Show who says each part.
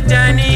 Speaker 1: Danny.